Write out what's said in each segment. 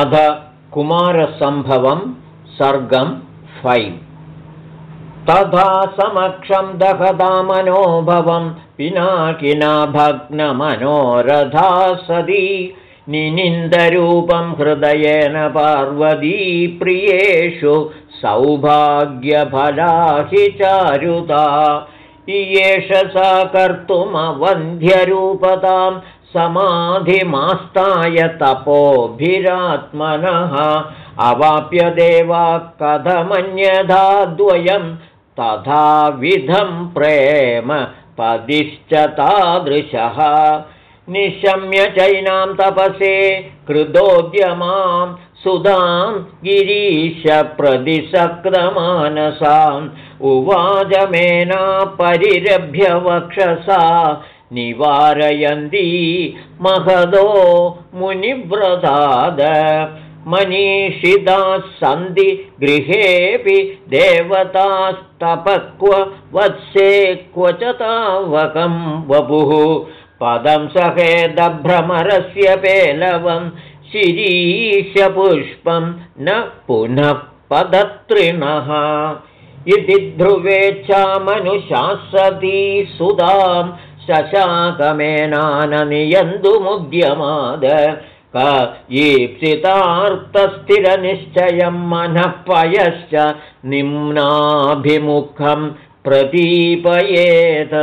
अध कुमारसम्भवं सर्गं फैव् तथा समक्षं दहदामनोभवं पिनाकिना भग्नमनोरथा सदी निनिन्दरूपं हृदयेन पार्वती प्रियेषु सौभाग्यफला हि चारुता। इयेष सा कर्तुमवन्ध्यरूपतां समाधिमास्ताय तपोभिरात्मनः अवाप्य देवा कथमन्यथा द्वयं तथाविधं प्रेम पदिश्च तादृशः। निशम्य चैनां तपसे कृतोद्यमां सुधां गिरीशप्रदिशक्रमानसाम् उवाचमेना परिरभ्य वक्षसा निवारयन्ती महदो मुनिव्रताद। मनीषिताः सन्ति गृहेऽपि देवतास्तपक्व वत्से क्व च तावकं वपुः। पदं सहेदभ्रमरस्य पेलवं शिरीशपुष्पं न पुनः पदत्रिणः। इति ध्रुवेच्छामनुशासती सुधां शशाकमेनाननियन्तुमुद्यमाद क ईप्सितार्थस्थिरनिश्चयं मनःपयश्च निम्नाभिमुखं प्रदीपयेत्।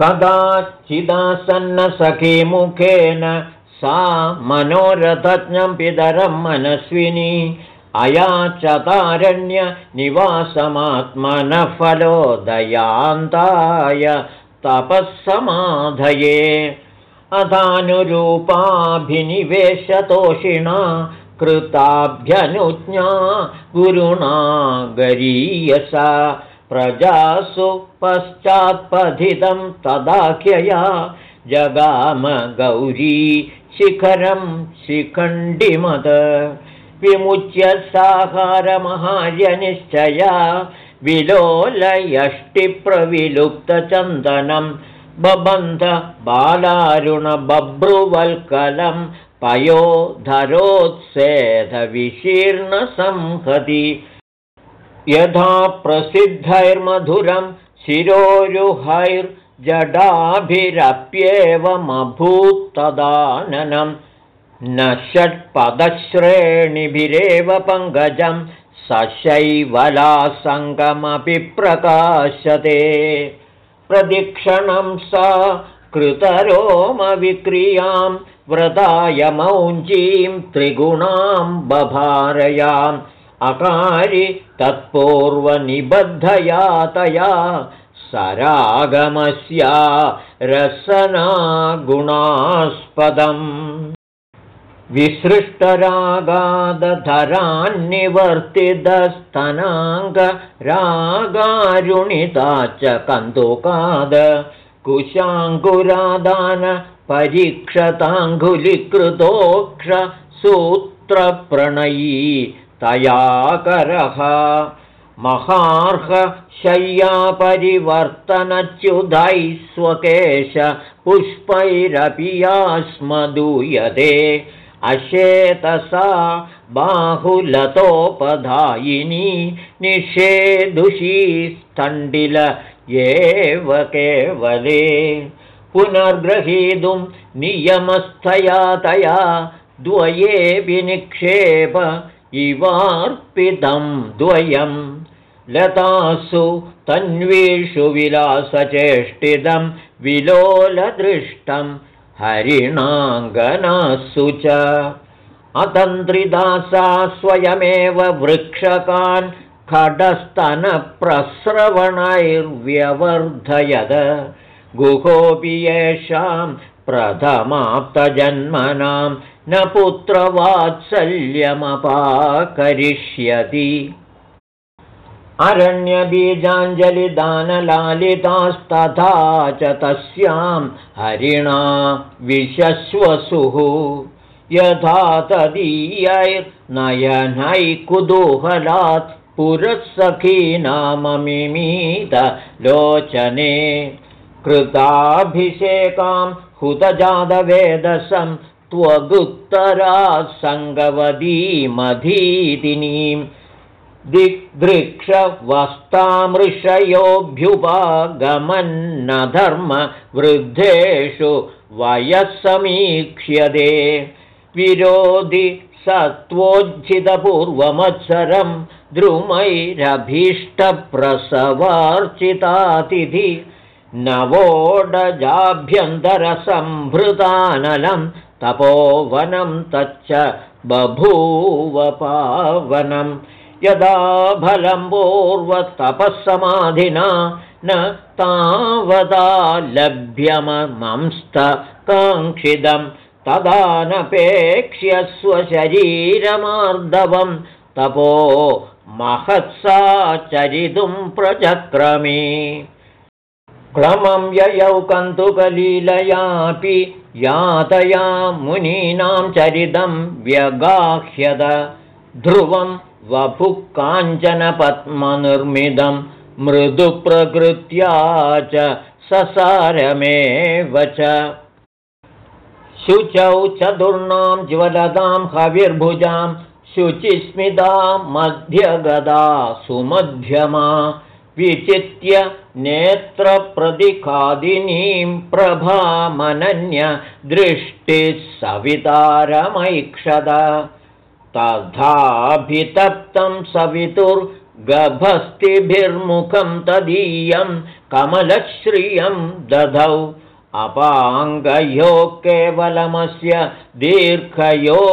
कदाचिदासन्नसखीमुखेन सा मनोरथज्ञं पितरं मनस्विनी अयाचतारण्यनिवासमात्मनः फलोदयान्ताय तपःसमाधये। अथानुरूपाभिनिवेशतोषिणा कृताभ्यनुज्ञा गुरुणा गरीयसा। प्रजासु पश्चात्पथितं तदाख्यया जगाम गौरी शिखरं शिखण्डिमत विमुच्य साहारमहार्यनिश्चया विलोलयष्टिप्रविलुप्तचन्दनं बबन्ध बालारुणबभ्रुवल्कलं पयोधरोत्सेधविशीर्णसंहति। यथा प्रसिद्धैर्मधुरं शिरोरुहैर्जडाभिरप्येवमभूत्तदाननं न षट्पदश्रेणिभिरेव पङ्कजं सशैवलासङ्गमपि प्रकाशते। प्रदिक्षणं सा कृतरोमविक्रियां व्रताय मौञ्चीं त्रिगुणां बभारयाम्। अकारि तत्पूर्वनिबद्धया तया सरागमस्या रसनागुणास्पदम् विसृष्टरागादधरान्निवर्तितस्तनाङ्गरागारुणिता च कन्दुकाद कुशाङ्कुरादान परीक्षताङ्गुलिकृतोक्ष सूत्रप्रणयी तयाकरः। महार्हशय्यापरिवर्तनच्युधैः पुष्पैरपि यास्मदूयते अशेतसा बाहुलतोपधायिनी निषेधुषी एव केवले। पुनर्ग्रहीतुं नियमस्थया तया द्वये निक्षेप इवार्पितं द्वयं। लतासु तन्वीषु विलासचेष्टितं विलोलदृष्टं हरिणाङ्गनासु च। अतन्त्रिदासा स्वयमेव वृक्षकान् खडस्तनप्रस्रवणैर्व्यवर्धयद गुहोऽपि येषां प्रथमाप्तजन्मनां न पुत्रवात्सल्यमपाकरिष्यति अरण्यबीजाञ्जलिदानलालितास्तथा च तस्यां हरिणा विशश्वसुः यथा तदीयैर्नयनैकुतूहलात् पुरःसखीनाममिमीत लोचने। कृताभिषेकां हुतजातवेदसं त्वगुत्तरा सङ्गवदीमधीतिनीं दिग्दृक्षवस्तामृषयोऽभ्युपागमन्न धर्मवृद्धेषु वयः समीक्ष्यते विरोधि सत्त्वोज्झितपूर्वमत्सरं द्रुमैरभीष्टप्रसवार्चितातिथि नवोडजाभ्यन्तरसम्भृतानलं तपोवनं तच्च बभूवपावनं यदा फलं पूर्वतपःसमाधिना न तावदा लभ्यमंस्तकाङ्क्षितं तदानपेक्ष्य स्वशरीरमार्दवं तपो महत्सा चरितुं प्रचक्रमे। क्लमं ययौ कन्तुकलीलयापि यातया मुनीनां चरितं व्यगाह्यद ध्रुवं वपुः काञ्चनपद्मनिर्मितं मृदुप्रकृत्या च ससारमेव च। शुचौ चतुर्णां ज्वलतां हविर्भुजां शुचिस्मिता मध्यगदा सुमध्यमा विचित्य नेत्रप्रतिखादिनीं प्रभामनन्य दृष्टिः सवितारमैक्षद तथाभितप्तं सवितुर्गभस्तिभिर्मुखं तदीयं कमलश्रियं दधौ। अपाङ्गयो केवलमस्य दीर्घयो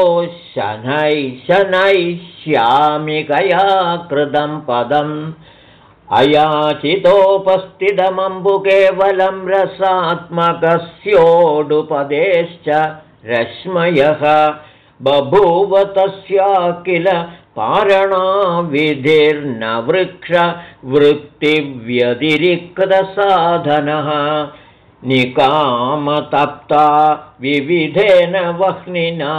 शनैः शनैः श्यामिकया कृतं पदम्। अयाचितोपस्थितमम्बु केवलं रसात्मकस्योडुपदेश्च रश्मयः बभूव तस्या किल पारणाविधिर्न वृत्तिव्यतिरिक्तसाधनः। निकामतप्ता विविधेन वह्निना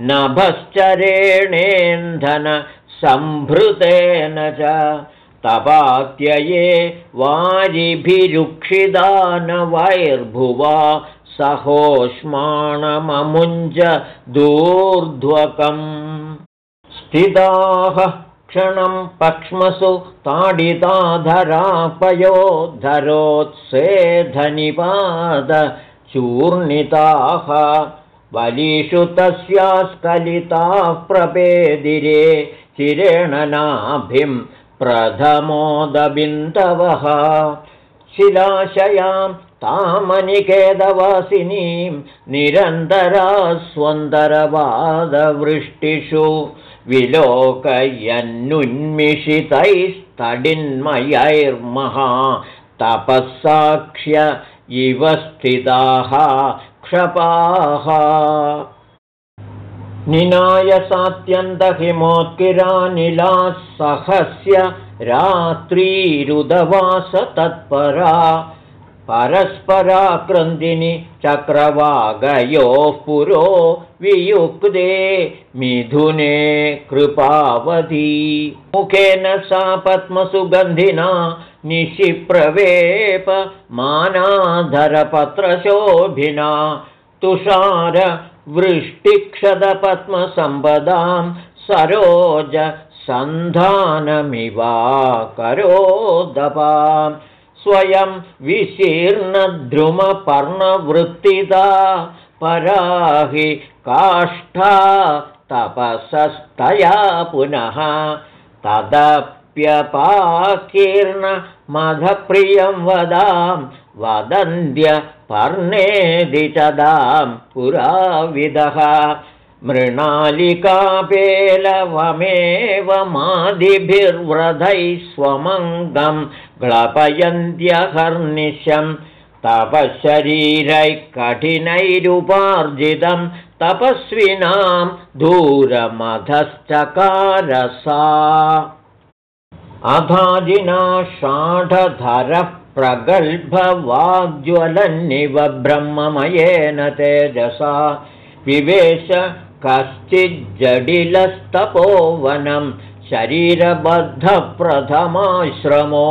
नभश्चरेणेन्धन सम्भृतेन च। तपात्यये वारिभिरुक्षिदानवैर्भुवा सहोष्माणममुञ्ज दूर्ध्वकम्। स्थिताः क्षणं पक्ष्मसु ताडिताधरापयोद्धरोत्सेधनिपादचूर्णिताः बलिषु तस्या स्खलिताः प्रपेदिरे चिरेण नाभिं प्रथमोदबिन्दवः। शिलाशयां तामनिकेदवासिनीं निरन्तरा स्वन्दरवादवृष्टिषु विलोकयन्नुन्मिषितैस्तडिन्मयैर्महा तपःसाक्ष्य इव स्थिताः क्षपाः। निनायसात्यन्तहिमोत्किरानिलाः सहस्य रात्रीरुदवास तत्परा परस्पराक्रन्दिनि चक्रवागयोः पुरो वियुक्ते मिथुने कृपावती मुखेन सा पद्मसुगन्धिना निशिप्रवेप मानाधरपत्रशोभिना तुषार वृष्टिक्षदपद्मसम्पदां सरोज सन्धानमिवा करोदपाम् स्वयं विशीर्णद्रुमपर्णवृत्तिदा पराहि काष्ठा तपसस्तया पुनः तदप्यपाकीर्णमधप्रियं वदां पर्णेदिचदां पुराविदः मृणालिकापेलवमेव मादिभिर्व्रधैः स्वमङ्गं ग्लपयन्त्यहर्निशं तपःशरीरैः कठिनैरुपार्जितं तपस्विनां दूरमधश्चकारसा अधाजिना षाढधरः प्रगल्भवाग्ज्वलन्निव ब्रह्ममयेन तेजसा। विवेश कश्चिज्जडिलस्तपोवनं शरीरबद्धप्रथमाश्रमो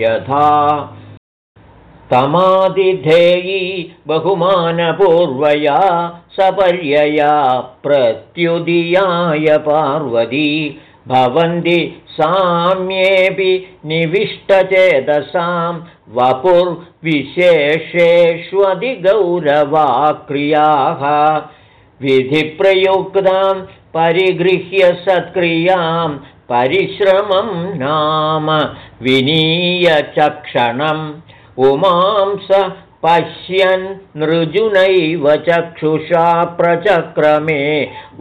यथा तमादिधेयी बहुमानपूर्वया सपर्यया प्रत्युदीयाय पार्वती भवन्ति साम्येऽपि निविष्टचेतसां वपुर्विशेषेष्वधिगौरवाक्रियाः विधिप्रयुक्तां परिगृह्य सत्क्रियां परिश्रमं नाम विनीयचक्षणम्। उमां स पश्यन् नृजुनैव चक्षुषा प्रचक्रमे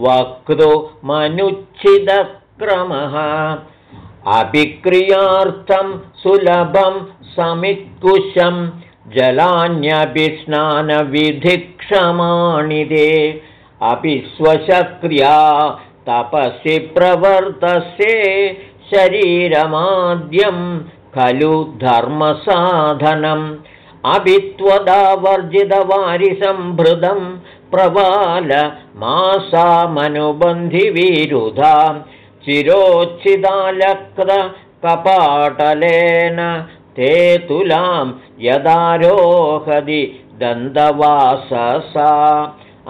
वक्तुमनुच्छिदक्रमः अभिक्रियार्थं सुलभं समित्कुशं जलान्यपि स्नानविधिक्षमाणि ते अपि स्वशक्रिया तपसि प्रवर्तसे शरीरमाद्यं खलु धर्मसाधनम्। अभित्वदावर्जितवारिसम्भृतं प्रवालमासामनुबन्धिविरुधां चिरोच्छिदालक्तकपाटलेन ते तुलां यदारोहदि दन्तवाससा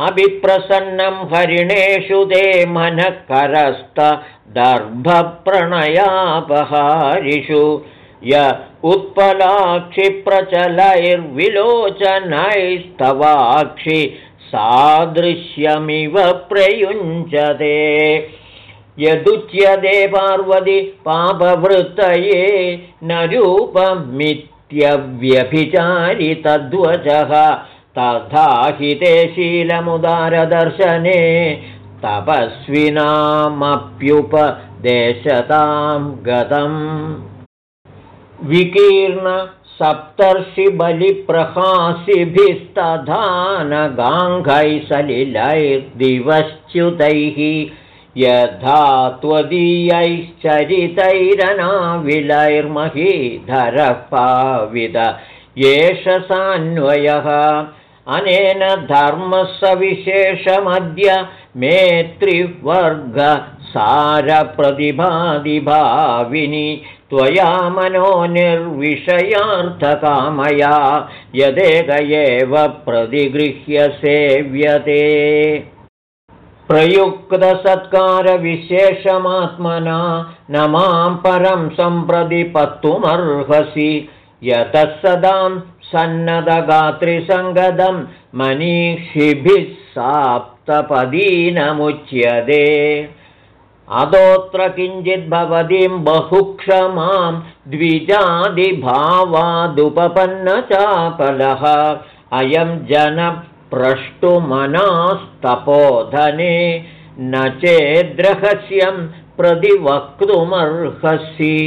अभिप्रसन्नं हरिणेषु ते मनःकरस्तदर्भप्रणयापहारिषु य उत्पलाक्षिप्रचलैर्विलोचनैस्तवाक्षि सादृश्यमिव प्रयुञ्जते। यदुच्यते पार्वति पापवृत्तये न रूपमित्यव्यभिचारि तद्वचः तथा हि ते शीलमुदारदर्शने तपस्विनामप्युपदेशतां गतम् विकीर्ण न गाङ्घैसलिलैर्दिवश्च्युतैः यथा त्वदीयैश्चरितैरनाविलैर्महीधरः पाविद। एष सान्वयः अनेन धर्मसविशेषमद्य मेत्रिवर्गसारप्रतिभादिभाविनि त्वया मनो निर्विषयार्थकामया यदेक एव प्रतिगृह्य सेव्यते। प्रयुक्तसत्कारविशेषमात्मना न मां परं सम्प्रतिपत्तुमर्हसि यतः सदां सन्नदगात्रिसङ्गदं मनीषिभिः साप्तपदीनमुच्यते। अदोत्र किञ्चिद्भवतीं बहुक्षमां द्विजादिभावादुपपन्नचापलः अयं जनप्रष्टुमनास्तपोधने न चेद्रहस्यं प्रतिवक्तुमर्हसि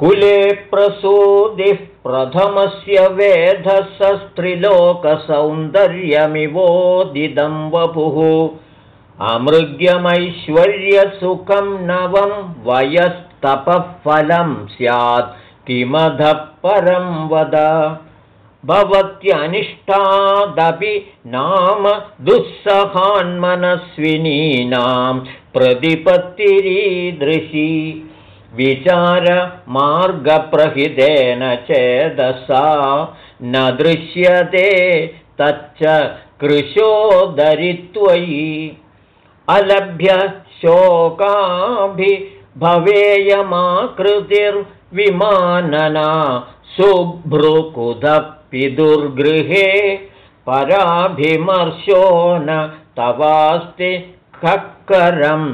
कुले प्रसूदिः प्रथमस्य वेधसस्त्रिलोकसौन्दर्यमिवोदिदं वपुः। अमृग्यमैश्वर्यसुखं नवं वयस्तपःफलं स्यात्। किमधः परं वद? भवत्यनिष्ठादपि नाम दुःसहान्मनस्विनीनां प्रतिपत्तिरीदृशी विचारमार्गप्रहितेन चेदसा न दृश्यते तच्च कृशोदरित्वयि अलभ्य शोकाभिभवेयमाकृतिर्विमानना सुभ्रुकुधपिदुर्गृहे पराभिमर्शो न तवास्ति खक्करं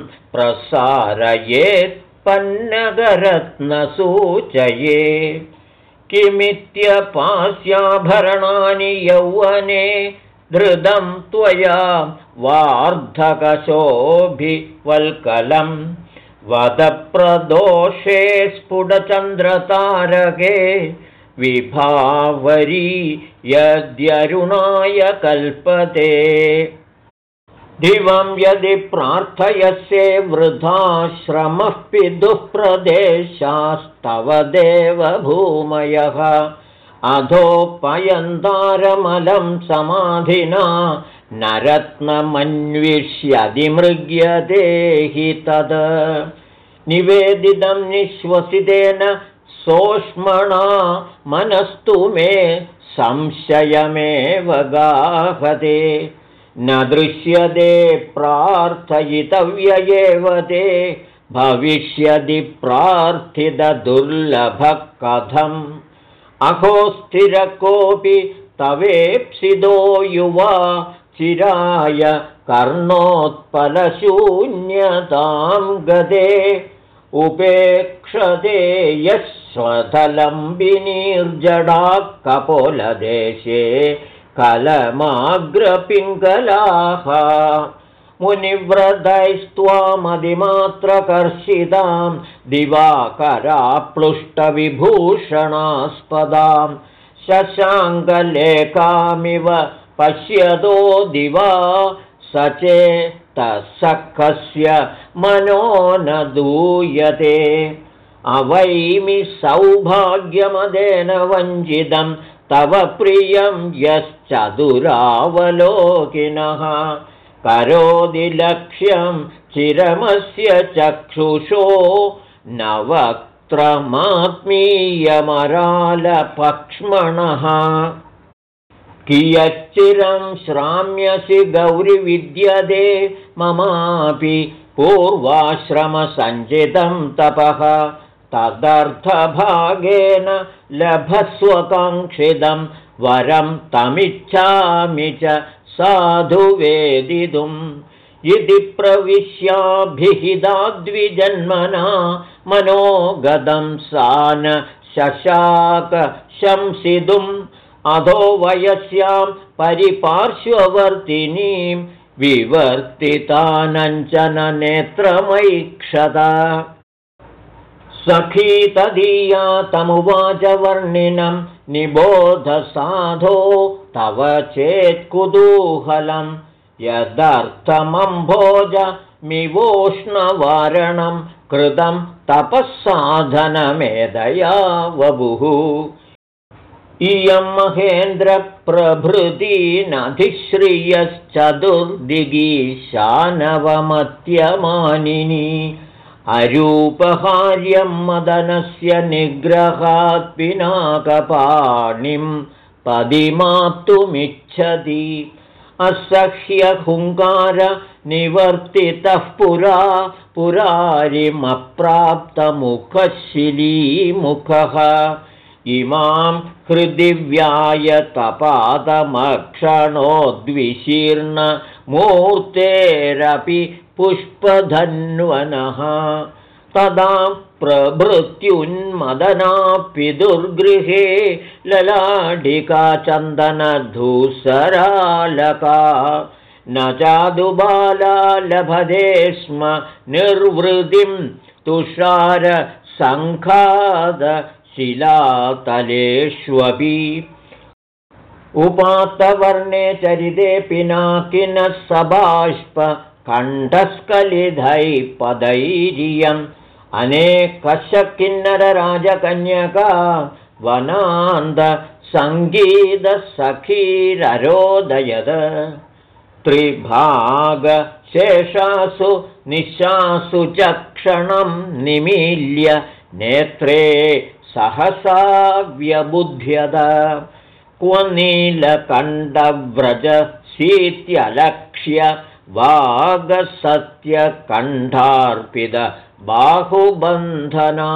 प्रसारयेत्पन्नगरत्नसूचये किमित्यपास्याभरणानि यौवने धृतं त्वया वार्धकशोभिवल्कलं वदप्रदोषे स्फुटचन्द्रतारके विभावरी यद्यरुणाय कल्पते दिवं यदि प्रार्थयसे वृथाश्रमः पिदुःप्रदेशास्तव देवभूमयः। अधोपयन्तारमलं समाधिना न रत्नमन्विष्यधिमृग्यते हि तद्। निवेदितं निःश्वसितेन सोष्मणा मनस्तु मे संशयमेव गाहते न दृश्यते प्रार्थयितव्य एव ते। भविष्यदि प्रार्थितदुर्लभः कथम् अहोस्थिर कोऽपि तवेप्सिदो युवा चिराय कर्णोत्पलशून्यतां गदे। उपेक्षते यः स्वधलम्बिनीर्जडा कपोलदेशे कलमाग्रपिङ्गलाः। मुनिव्रतैस्त्वामदिमात्रकर्षितां दिवाकराप्लुष्टविभूषणास्पदां। शशाङ्कलेखामिव पश्यतो दिवा स चेत्तसखस्य मनो न दूयते। अवैमि सौभाग्यमदेन वञ्चितं तव प्रियं यश्चतुरावलोकिनः करोदिलक्ष्यं चिरमस्य चक्षुषो न वक्त्रमात्मीयमरालपक्ष्मणः कियच्चिरं श्राम्यसि गौरिविद्यते ममापि पूर्वाश्रमसञ्चितं तपः तदर्थभागेन लभस्वकाङ्क्षितं वरं तमिच्छामि च साधु वेदितुम् इति प्रविश्याभिहिताद्विजन्मना मनोगतं सा न शशाकशंसितुम्। अधो वयस्यां परिपार्श्ववर्तिनीं विवर्तितानञ्चननेत्रमैक्षत सखी तदीया तमुवाच वर्णिनं निबोधसाधो तव चेत्कुतूहलं यदर्थमम्भोजमिवोष्णवारणं कृतं तपःसाधनमेधया वपुः इयं महेन्द्रप्रभृतीनधिश्रियश्चतुर्दिगीशानवमत्यमानिनी अरूपहार्यं मदनस्य निग्रहात् पिनाकपाणिं पदिमाप्तुमिच्छति असह्यहुङ्कारनिवर्तितः पुरा पुरारिमप्राप्तमुखशिलीमुखः। इमां हृदिव्यायतपादमक्षणोद्विशीर्णमूर्तेरपि पुष्पधन्वनः। तदा प्रभृत्युन्मदनापि दुर्गृहे ललाढिका चन्दनधूसरालका न चादुबाला लभते स्म निर्वृतिं शिलातलेष्वपि। उपात्तवर्णे चरिते पिनाकिनः सबाष्प कण्ठस्खलिधैः पदैर्यम् अनेकश किन्नरराजकन्यका वनान्दसङ्गीतसखीररोदयद त्रिभागशेषासु निशासु च क्षणं निमील्य नेत्रे सहसा व्यबुध्यत क्व नीलकण्ठव्रजशीत्यलक्ष्य वागसत्यकण्ठार्पितबाहुबन्धना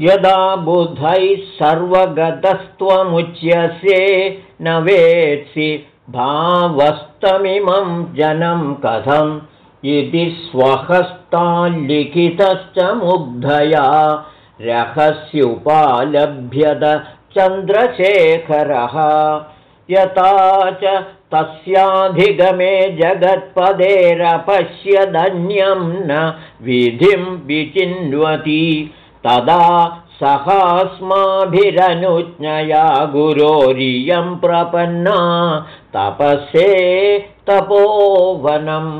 यदा बुधैः सर्वगतस्त्वमुच्यसे न वेत्सि भावस्तमिमं जनं कथम् इति स्वहस्ताल्लिखितश्च मुग्धया। रहस्युपालभ्यत चन्द्रशेखरः। यथा च तस्याधिगमे जगत्पदेरपश्यदन्यं न विधिं विचिन्वति तदा सहास्माभिरनुज्ञया गुरोरियं प्रपन्ना तपसे तपोवनम्।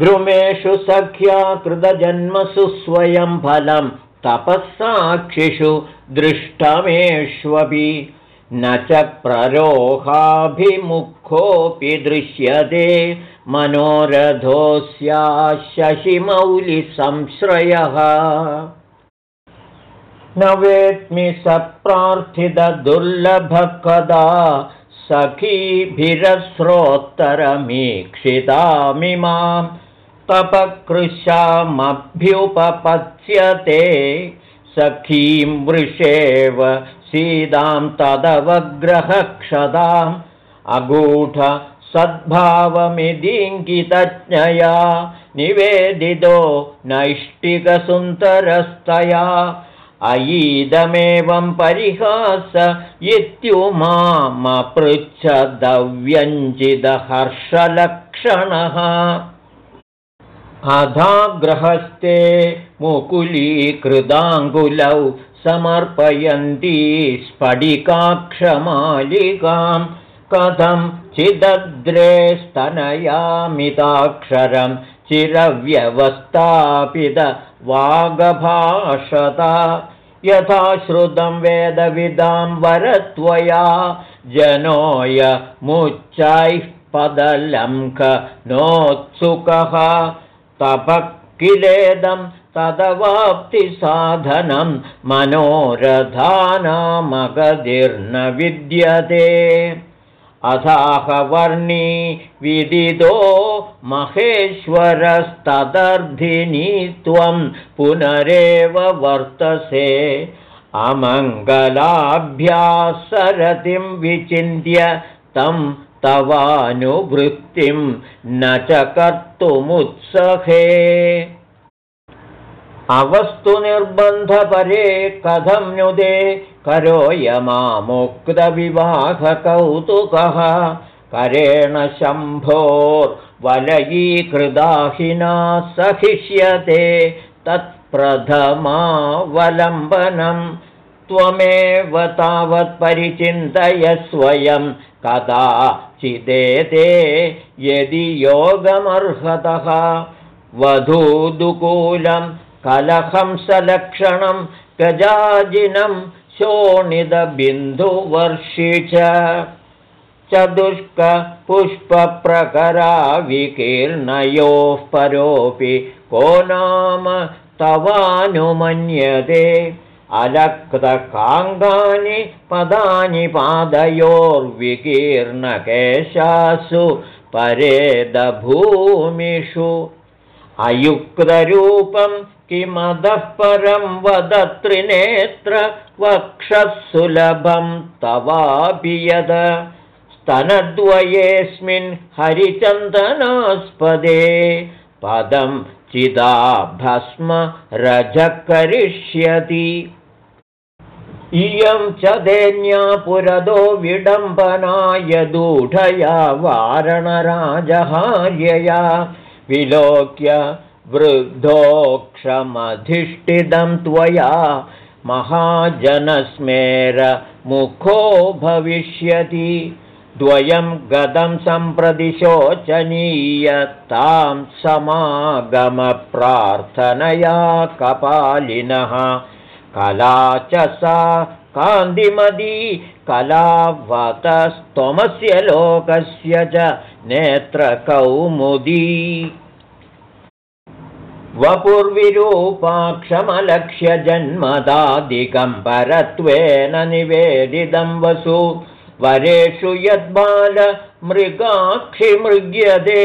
द्रुमेषु सख्या कृतजन्मसु स्वयं फलं तपःसाक्षिषु दृष्टमेष्वपि न च प्ररोहाभिमुखोऽपि दृश्यते मनोरथोऽस्या शशिमौलिसंश्रयः न वेत्मि स प्रार्थितदुर्लभः कदा सखीभिरस्रोत्तरमीक्षितामिमां तपकृशामभ्युपपत्स्यते सखीं वृषेव सीतां तदवग्रहक्षदाम् अगूढ सद्भावमिदिङ्गितज्ञया निवेदितो नैष्टिकसुन्दरस्तया अयीदमेवं परिहास इत्युमामपृच्छदव्यञ्जितहर्षलक्षणः अधाग्रहस्ते मुकुलीकृताङ्गुलौ समर्पयन्ती स्फटिकाक्षमालिकां कथं चिदद्रे स्तनयामिताक्षरं चिरव्यवस्थापितवागभाषता यथा श्रुतं वेदविदां वरत्वया जनोय मुच्चैः पदलङ्क नोत्सुकः किलेदं तदवाप्तिसाधनं मनोरधानामगतिर्न विद्यते। अथाहवर्णी विदितो महेश्वरस्तदर्धिनी त्वं पुनरेव वर्तसे। अमङ्गलाभ्यासरतिं विचिन्त्य तं तवानुवृत्तिं न च कर्तुमुत्सहे अवस्तु निर्बन्धपरे कथं नुदे? करोयमामुक्तविवाहकौतुकः। करेण शम्भोर्वलयीकृदाहिना सहिष्यते। तत्प्रथमावलम्बनं त्वमेव तावत्परिचिन्तय स्वयं कदाचिदेते यदि योगमर्हतः। वधूदुकूलं कलहंसलक्षणं गजाजिनं शोणितबिन्दुवर्षि च चतुष्कपुष्पप्रकराविकीर्णयोः परोऽपि को नाम तवानुमन्यते। अलक्तकाङ्गानि पदानि पादयोर्विकीर्णकेशासु परेदभूमिषु। अयुक्तरूपं किमदः परं वद त्रिनेत्र वक्षः तवापि यद स्तनद्वयेऽस्मिन् हरिचन्दनास्पदे। पदं चिदा भस्म रजकरिष्यति। इयं च देन्या पुरदो विडम्बनाय दूढया वारणराजहार्यया। विलोक्य वृद्धोक्षमधिष्ठितं त्वया महाजनस्मेरमुखो भविष्यति। द्वयं गदं सम्प्रदिशोचनीय तां समागमप्रार्थनया कपालिनः। कला च सा कान्तिमदी कलावतस्त्वमस्य लोकस्य च नेत्रकौमुदी वपुर्विरूपाक्षमलक्ष्य परत्वेन निवेदितं वसु। वरेषु यद्बालमृगाक्षिमृग्यते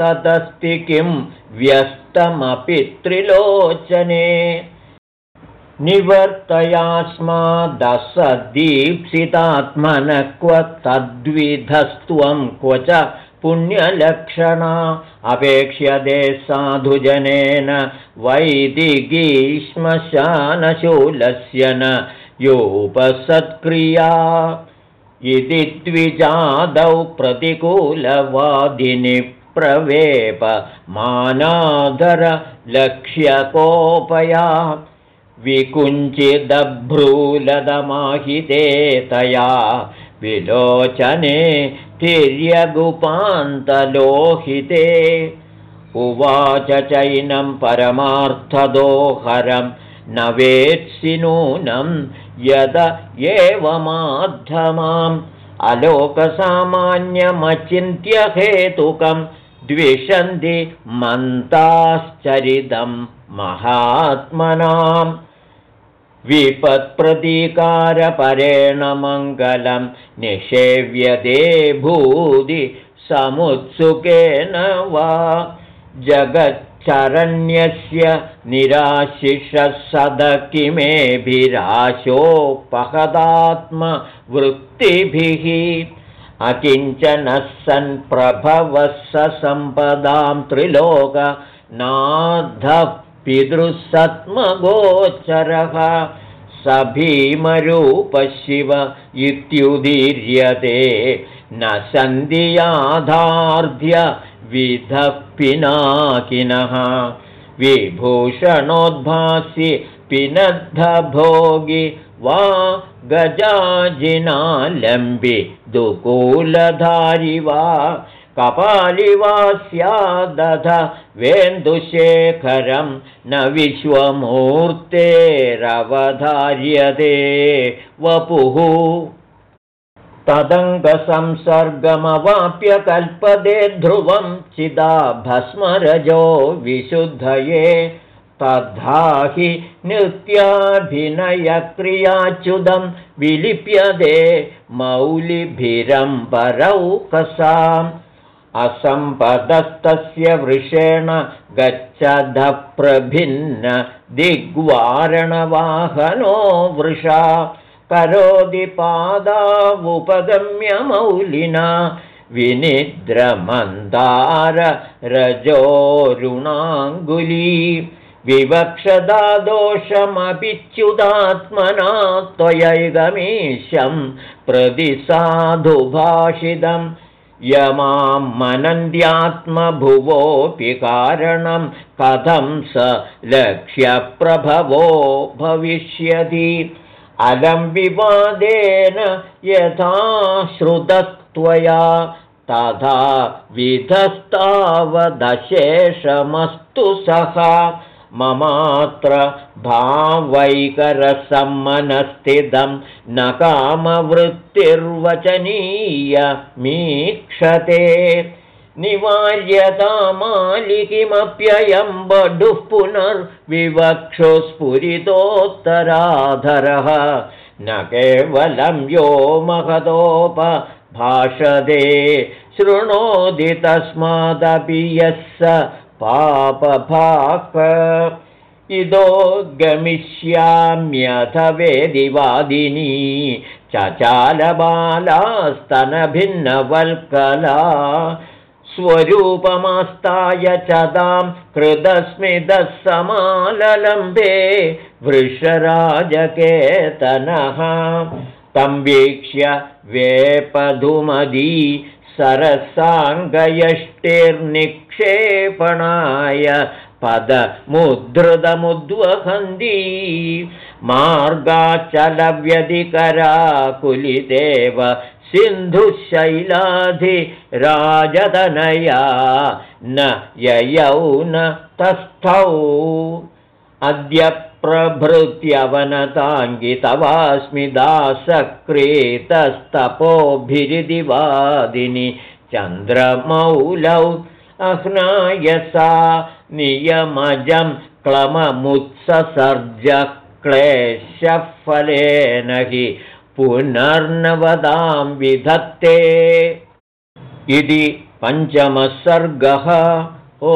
तदस्ति किं व्यस्तमपि त्रिलोचने। निवर्तयास्मादसदीप्सितात्मनः क्व तद्विधस्त्वं क्व च पुण्यलक्षणा अपेक्ष्यते साधुजनेन वैदिकीश्मशानशूलस्य न योपसत्क्रिया। इति द्विजादौ प्रतिकूलवादिनि प्रवेप मानाधरलक्ष्यकोपया। विकुञ्चिदभ्रूलदमाहिते तया विलोचने तिर्यगुपान्तलोहिते। उवाच चैनं परमार्थदोहरं न वेत्सि नूनं यद एवमाद्धमाम् अलोकसामान्यमचिन्त्यहेतुकं द्विषन्ति मन्ताश्चरितं महात्मनाम् विपत्प्रतीकारपरेण मङ्गलं निषेव्यते भूदि समुत्सुकेन वा। जगच्चरण्यस्य निराशिषः सद किमेभिराशोपहदात्मवृत्तिभिः अकिञ्चनः सन् प्रभवः स सम्पदां त्रिलोकनाथः पितृसत्मगोचरः स भीमरूपशिव इत्युदीर्यते। न सन्धियाधार्ध्य विधः पिनाकिनः। विभूषणोद्भासि पिनद्धभोगि वा गजाजिनालम्बि दुकूलधारि वा कपालिवा स्यादध वेन्दुशेखरं न विश्वमूर्तेरवधार्यते वपुः। तदङ्गसंसर्गमवाप्य कल्पदे ध्रुवं चिदा भस्मरजो विशुद्धये तद्धा हि नित्याभिनयक्रियाच्युतं विलिप्यते मौलिभिरम्बरौकसाम् असम्पदस्तस्य वृषेण गच्छध प्रभिन्न दिग्वारणवाहनो वृषा। करोति पादावुपगम्य मौलिना विनिद्रमन्दाररजोरुणाङ्गुली विवक्षदा दोषमपिच्युदात्मना त्वयैगमीशं प्रतिसाधुभाषितम् यमां मनन्द्यात्मभुवोऽपि कारणं कथं स लक्ष्यप्रभवो भविष्यति। अलं विवादेन यथा श्रुतत्वया तथा विधस्तावदशेषमस्तु सः ममात्र भावैकरसम्मनस्थितं न कामवृत्तिर्वचनीयमीक्षते निवार्यतामालिकिमप्ययं बडुः पुनर्विवक्षुस्फुरितोत्तराधरः। न केवलं यो महदोपभाषते शृणोति तस्मादपि यः स पापभाक। इदो गमिष्याम्यथ वेदिवादिनी। चचालबालास्तनभिन्नवल्कला। स्वरूपमास्ताय च तां कृतस्मितः समाललम्बे वृषराजकेतनः। तं वीक्ष्य वेपधुमदी सरसाङ्गयष्टिर्निक्षेपणाय पदमुद्धृतमुद्वहन्ती मार्गाचलव्यधिकराकुलिदेव सिन्धुशैलाधिराजतनया न ययौ न तस्थौ। अद्य प्रभृत्यवनताङ्गितवास्मि दासक्रीतस्तपोभिरिदिवादिनि चन्द्रमौलौ अह्नायसा नियमजं क्लममुत्ससर्जक्लेशफलेन हि पुनर्नवदां विधत्ते। इति पञ्चमः सर्गः। ओ